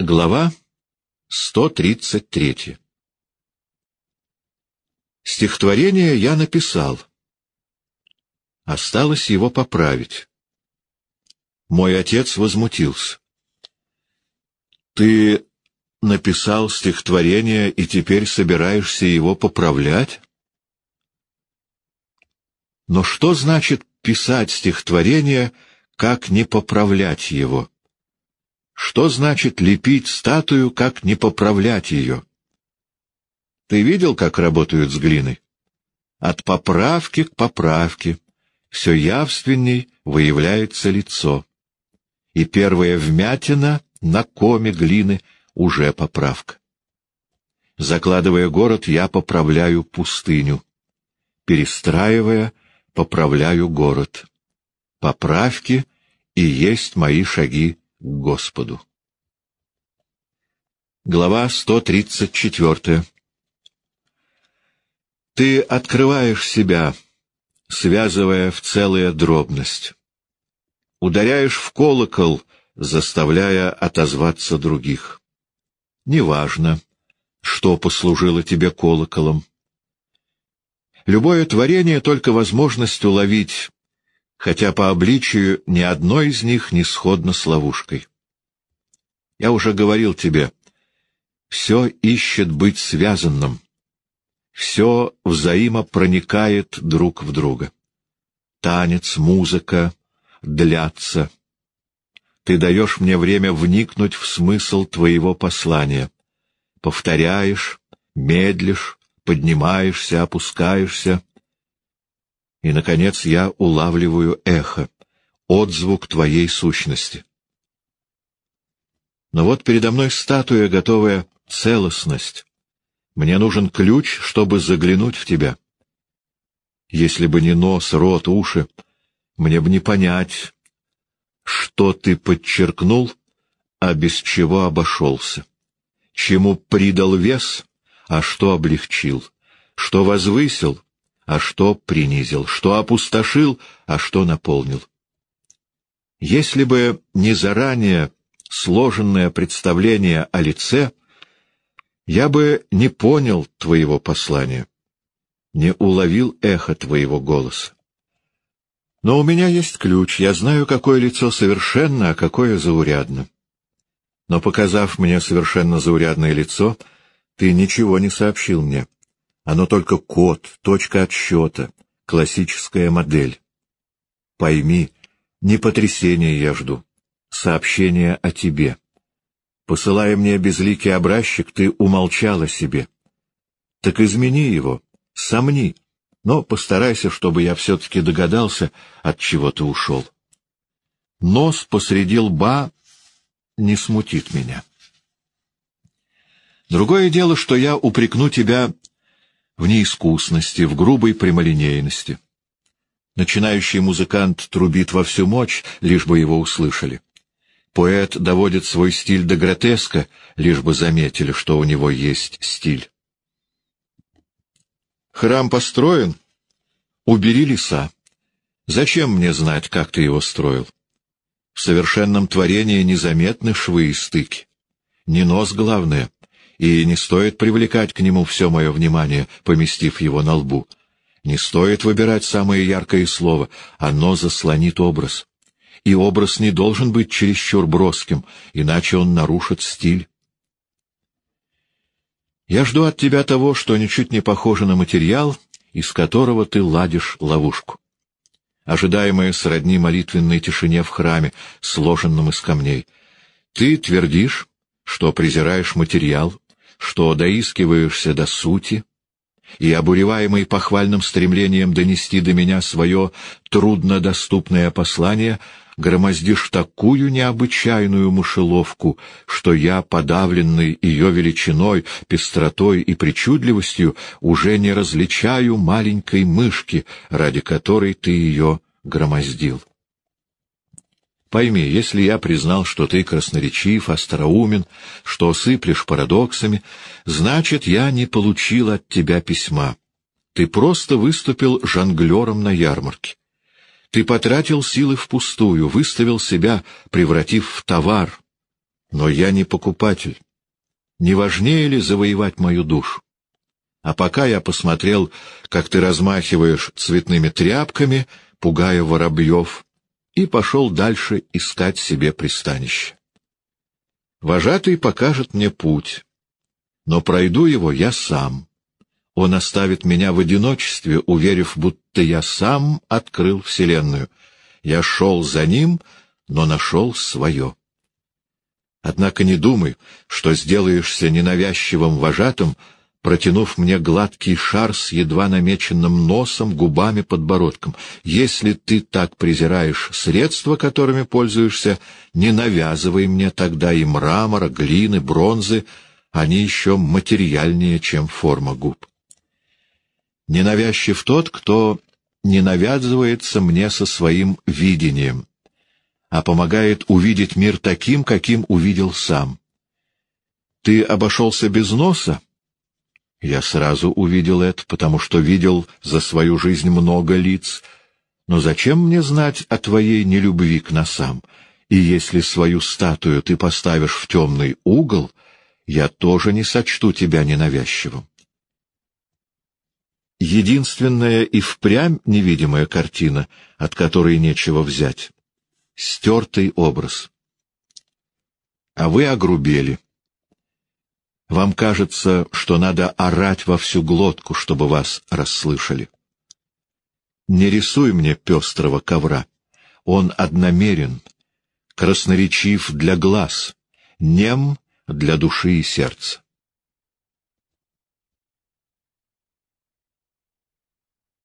Глава 133 Стихотворение я написал. Осталось его поправить. Мой отец возмутился. «Ты написал стихотворение и теперь собираешься его поправлять?» Но что значит писать стихотворение, как не поправлять его? Что значит лепить статую, как не поправлять ее? Ты видел, как работают с глиной? От поправки к поправке все явственней выявляется лицо. И первая вмятина на коме глины уже поправка. Закладывая город, я поправляю пустыню. Перестраивая, поправляю город. Поправки и есть мои шаги Господу. Глава 134 Ты открываешь себя, связывая в целая дробность. Ударяешь в колокол, заставляя отозваться других. Неважно, что послужило тебе колоколом. Любое творение — только возможность уловить хотя по обличию ни одно из них не сходно с ловушкой. Я уже говорил тебе, все ищет быть связанным, все взаимопроникает друг в друга. Танец, музыка длятся. Ты даешь мне время вникнуть в смысл твоего послания. Повторяешь, медлишь, поднимаешься, опускаешься, и, наконец, я улавливаю эхо, отзвук твоей сущности. Но вот передо мной статуя, готовая целостность. Мне нужен ключ, чтобы заглянуть в тебя. Если бы не нос, рот, уши, мне бы не понять, что ты подчеркнул, а без чего обошелся, чему придал вес, а что облегчил, что возвысил, а что принизил, что опустошил, а что наполнил. Если бы не заранее сложенное представление о лице, я бы не понял твоего послания, не уловил эхо твоего голоса. Но у меня есть ключ, я знаю, какое лицо совершенно, а какое заурядно. Но, показав мне совершенно заурядное лицо, ты ничего не сообщил мне. Оно только код, точка отсчета, классическая модель. Пойми, не потрясения я жду, сообщение о тебе. Посылая мне безликий образчик, ты умолчал о себе. Так измени его, сомни, но постарайся, чтобы я все-таки догадался, от чего ты ушел. Нос посреди лба не смутит меня. Другое дело, что я упрекну тебя в неискусности, в грубой прямолинейности. Начинающий музыкант трубит во всю мощь, лишь бы его услышали. Поэт доводит свой стиль до гротеска, лишь бы заметили, что у него есть стиль. Храм построен? Убери леса. Зачем мне знать, как ты его строил? В совершенном творении незаметны швы и стыки. Не нос главное, и не стоит привлекать к нему все мое внимание, поместив его на лбу. Не стоит выбирать самое яркое слово, оно заслонит образ. И образ не должен быть чересчур броским, иначе он нарушит стиль. Я жду от тебя того, что ничуть не похоже на материал, из которого ты ладишь ловушку. Ожидаемое сродни молитвенной тишине в храме, сложенном из камней. Ты твердишь, что презираешь материал, что доискиваешься до сути, и, обуреваемый похвальным стремлением донести до меня свое труднодоступное послание, громоздишь такую необычайную мышеловку, что я, подавленный ее величиной, пестротой и причудливостью, уже не различаю маленькой мышки, ради которой ты ее громоздил. Пойми, если я признал, что ты красноречив, остроумен, что сыплешь парадоксами, значит, я не получил от тебя письма. Ты просто выступил жонглером на ярмарке. Ты потратил силы впустую, выставил себя, превратив в товар. Но я не покупатель. Не важнее ли завоевать мою душу? А пока я посмотрел, как ты размахиваешь цветными тряпками, пугая воробьев, и пошел дальше искать себе пристанище. Вожатый покажет мне путь, но пройду его я сам. Он оставит меня в одиночестве, уверив, будто я сам открыл Вселенную. Я шел за ним, но нашел свое. Однако не думай, что сделаешься ненавязчивым вожатым, протянув мне гладкий шар с едва намеченным носом, губами, подбородком. Если ты так презираешь средства, которыми пользуешься, не навязывай мне тогда и мрамора, глины, бронзы, они еще материальнее, чем форма губ. Ненавязчив тот, кто не навязывается мне со своим видением, а помогает увидеть мир таким, каким увидел сам. Ты обошелся без носа? Я сразу увидел это, потому что видел за свою жизнь много лиц. Но зачем мне знать о твоей нелюбви к носам? И если свою статую ты поставишь в темный угол, я тоже не сочту тебя ненавязчивым. Единственная и впрямь невидимая картина, от которой нечего взять — стертый образ. А вы огрубели. Вам кажется, что надо орать во всю глотку, чтобы вас расслышали. Не рисуй мне пестрого ковра. Он одномерен, красноречив для глаз, нем для души и сердца.